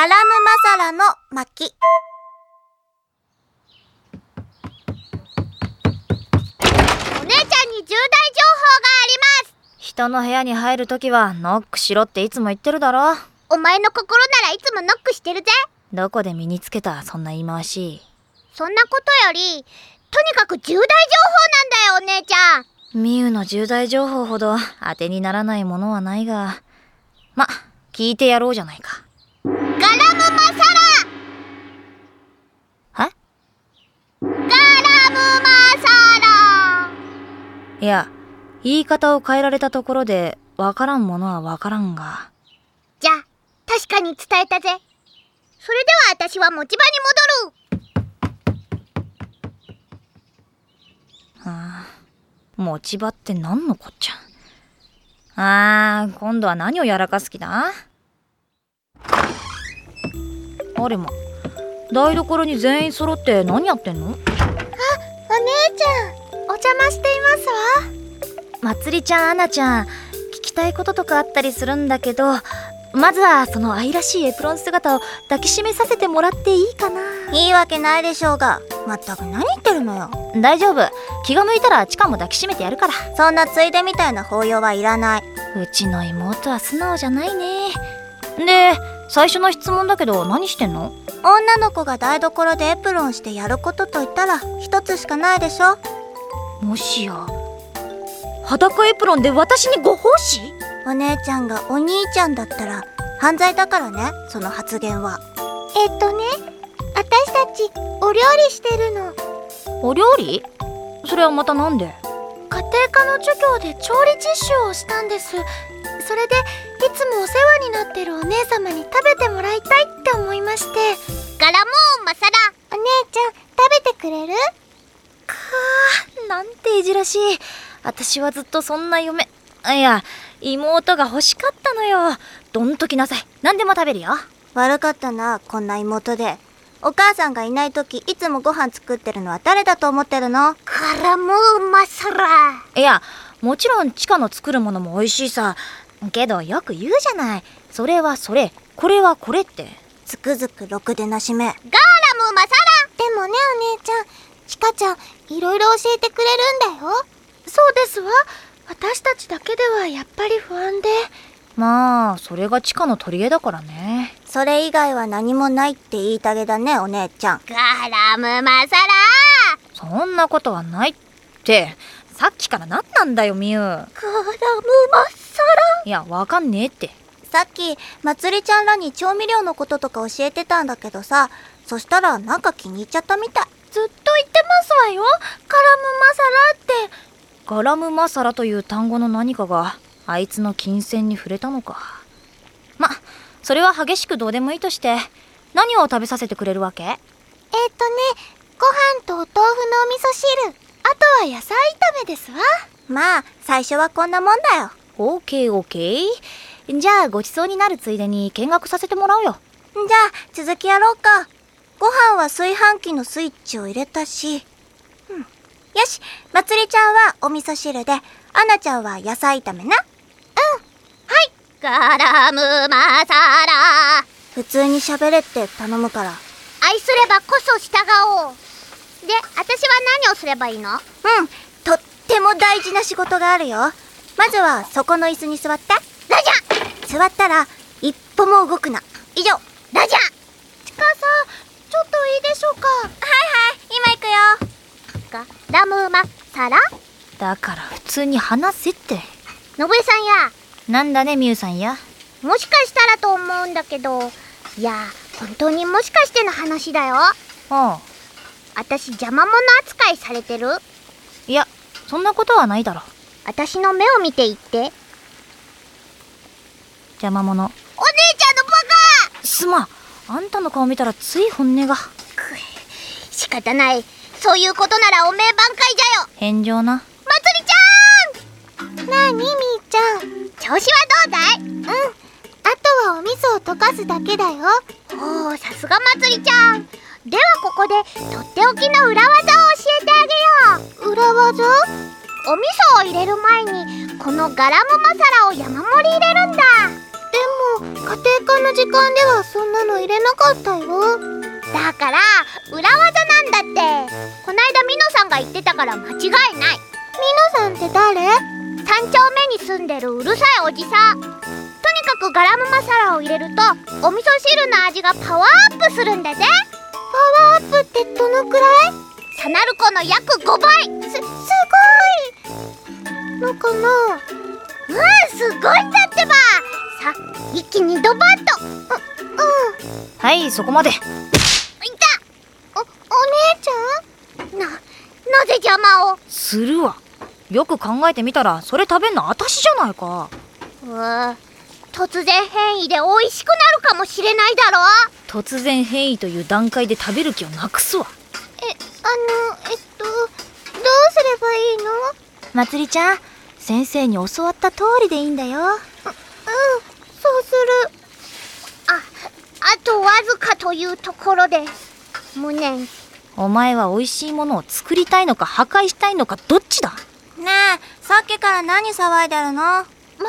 ガラムマサラの巻。お姉ちゃんに重大情報があります。人の部屋に入るときはノックしろっていつも言ってるだろ。お前の心ならいつもノックしてるぜ。どこで身につけたそんな言い回し。そんなことよりとにかく重大情報なんだよお姉ちゃん。ミウの重大情報ほど当てにならないものはないが。ま聞いてやろうじゃないかガラムマサは？ラガラムマサラ。いや言い方を変えられたところでわからんものはわからんが。じゃあ確かに伝えたぜ。それでは私は持ち場にああ持ち場って何のこっちゃ。あー今度は何をやらかす気だ？あれま台所に全員揃って何やってんの？戻るお姉ちゃんお邪魔していますわ。まつりちゃん、あなちゃん、聞きたいこととかあったりするんだけど、まずはその愛らしいエプロン姿を抱きしめさせてもらっていいかな。いいわけないでしょうが。まったく何言ってるのよ。大丈夫。気が向いたらチカも抱きしめてやるから。そんなついでみたいな抱擁はいらない。うちの妹は素直じゃないね。で、最初の質問だけど何してんの？女の子が台所でエプロンしてやることと言ったら一つしかないでしょ。もしや、裸エプロンで私にご奉仕？お姉ちゃんがお兄ちゃんだったら犯罪だからねその発言は。えっとね私たちお料理してるの。お料理？それはまたなんで？家庭科の授業で調理実習をしたんです。それでいつもお世話になってるお姉様に食べてもらいたいって思いまして。ガラモーマサラ。お姉ちゃん食べてくれる？かーなんていじらしい。私はずっとそんな嫁あいや妹が欲しかったのよ。どんときなさい。何でも食べるよ。悪かったなこんな妹で。お母さんがいない時いつもご飯作ってるのは誰だと思ってるの？ガラモーマサラ。いやもちろんチカの作るものも美味しいさけどよく言うじゃない。それはそれ。これはこれって。つくづくろくでなしめ。ガーラムマサラ。でもねお姉ちゃん。チカちゃんいろいろ教えてくれるんだよ。そうですわ。私たちだけではやっぱり不安で。まあそれがチカの取り柄だからね。それ以外は何もないって言いたげだねお姉ちゃん。ガラムマサラ。そんなことはないって。さっきから何なんだよミュウ。ガラムマサいやわかんねえって。さっきまつりちゃんらに調味料のこととか教えてたんだけどさそしたらなんか気に入っちゃったみたい。ずっと言ってますわよ。ガラムマサラって。ガラムマサラという単語の何かがあいつの金銭に触れたのか。まそれは激しくどうでもいいとして何を食べさせてくれるわけ？えっとねご飯とお豆腐のお味噌汁。あとは野菜炒めですわ。まあ最初はこんなもんだよオーケーオーケー。じゃあごちそうになるついでに見学させてもらうよ。じゃあ続きやろうか。ご飯は炊飯器のスイッチを入れたし、うん、よし。まつりちゃんはお味噌汁で。アナちゃんは野菜炒めな。ガラムマサラ。普通に喋れって頼むから。愛すればこそ従おう。で私は何をすればいいの？うん。とっても大事な仕事があるよまずはそこの椅子に座って。ラジャ座ったら一歩も動くな。以上ラジャチカさんちょっといいでしょうか？はいはい今行くよ。ガラムマサラ？だから普通に話せって。のぶえさんや。なんだねミュウさんや。もしかしたらと思うんだけど。いや本当にもしかしての話だよ。ああ私邪魔者扱いされてる？いやそんなことはないだろ私の目を見て言って。邪魔者。お姉ちゃんのバカ。すまん。あんたの顔見たらつい本音が。仕方ない。そういうことならおめえ挽回じゃよ。返上な。まつりちゃん。なあにみーちゃん。調子はどうだい？うん。あとはお味噌を溶かすだけだよ。おおさすがまつりちゃん。ではここでとっておきの裏技を教えてあげよう。裏技？お味噌を入れる前にこのガラムマサラを山盛り入れるんだ。でも家庭科の時間ではそんなの入れなかったよ。だから裏技なんだって。こないだミノさんが言ってたから間違いない。ミノさんって誰？三丁目に住んでるうるさいおじさん。とにかくガラムマサラを入れるとお味噌汁の味がパワーアップするんだぜ。パワーアップってどのくらい？サナルコの約5倍。す、いそこまで。いた。お、お姉ちゃん？な、なぜ邪魔を？するわ。よく考えてみたらそれ食べんのあたしじゃないか。うわ突然変異で美味しくなるかもしれないだろ？突然変異という段階で食べる気をなくすわ。え、あの、えっと、どうすればいいの？まつりちゃん先生に教わった通りでいいんだよ。うん、そうする。とわずかというところで、無念。お前は美味しいものを作りたいのか破壊したいのかどっちだ?ねえさっきから何騒いでるの?ま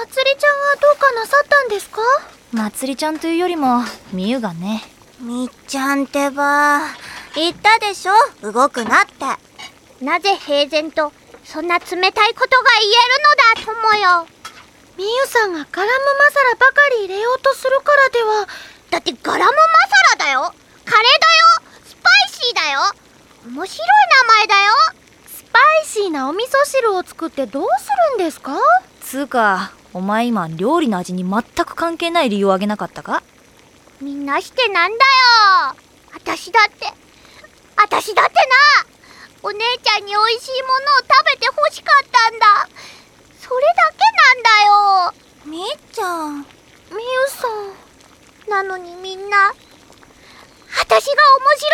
つりちゃんはどうかなさったんですか?まつりちゃんというよりもみゆがねみっちゃんってば言ったでしょ?動くなってなぜ平然と、そんな冷たいことが言えるのだ、ともよ。みゆさんがガラムマサラばかり入れようとするからでは。だってガラムマサラだよ。カレーだよ。スパイシーだよ。面白い名前だよ。スパイシーなお味噌汁を作ってどうするんですか？つうかお前今料理の味に全く関係ない理由を挙げなかったか？みんなしてなんだよ。私だって。私だってな。お姉ちゃんに美味しいものを食べて欲しかったんだ。それだけなんだよ。みっちゃん。みゆさんなのにみんな。私が面白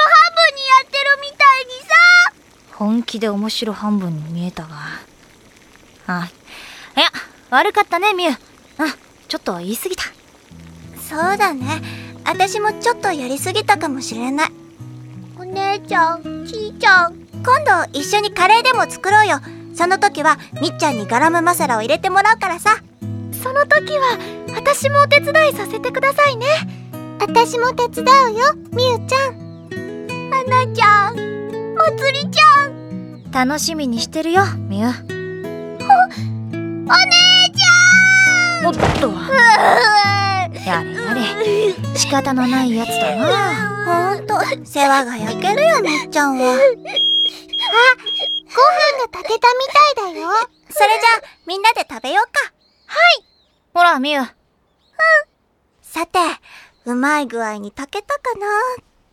半分にやってるみたいにさ。本気で面白半分に見えたがあいや悪かったねみゆうんちょっと言い過ぎた。そうだね。私もちょっとやりすぎたかもしれない。お姉ちゃんちーちゃん今度一緒にカレーでも作ろうよ。その時はみっちゃんにガラムマサラを入れてもらうからさ。その時は私もお手伝いさせてくださいね。私も手伝うよみゆちゃん。はなちゃんまつりちゃん。楽しみにしてるよみゆ。お姉ちおっと。ゃんやれやれ。仕方のないやつだな。ほんと。世話が焼けるよみっちゃんは。ご飯が炊けたみたいだよ。それじゃあみんなで食べようか。ほらみゆさてうまい具合に炊けたかな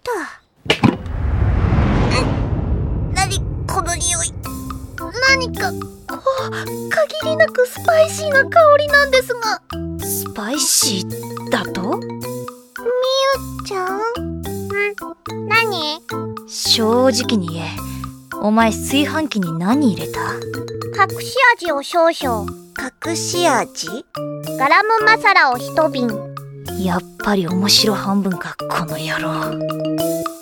と。ん。何この匂い。何か。こう限りなくスパイシーな香りなんですが。スパイシーだと？みゆちゃん？ん。何？正直に言え。お前炊飯器に何入れた？隠し味を少々隠し味？ガラムマサラを一瓶。やっぱり面白半分かこの野郎。